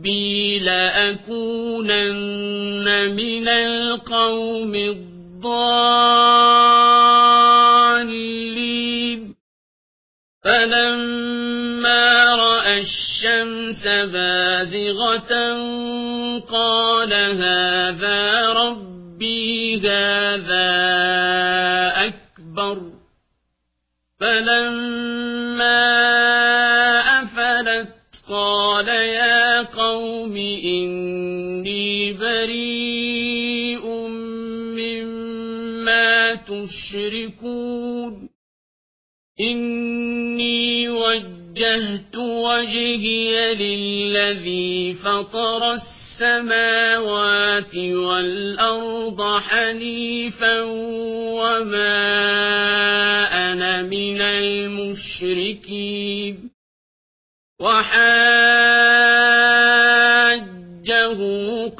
ربي لأكونن من القوم الضالين فلما رأى الشمس بازغة قال هذا ربي هذا أكبر فلما يا قوم إني بريء مما تشركون. إني وجهت وجهي للذي فطر السماوات والأرض حنيفا وما أنا من المشركين. وحاجه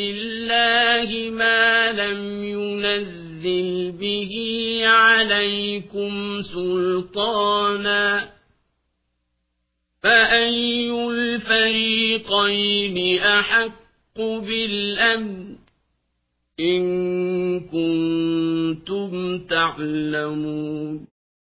بالله ما لم ينزل به عليكم سلطانا فأي الفريقين أحق بالأمن إن كنتم تعلمون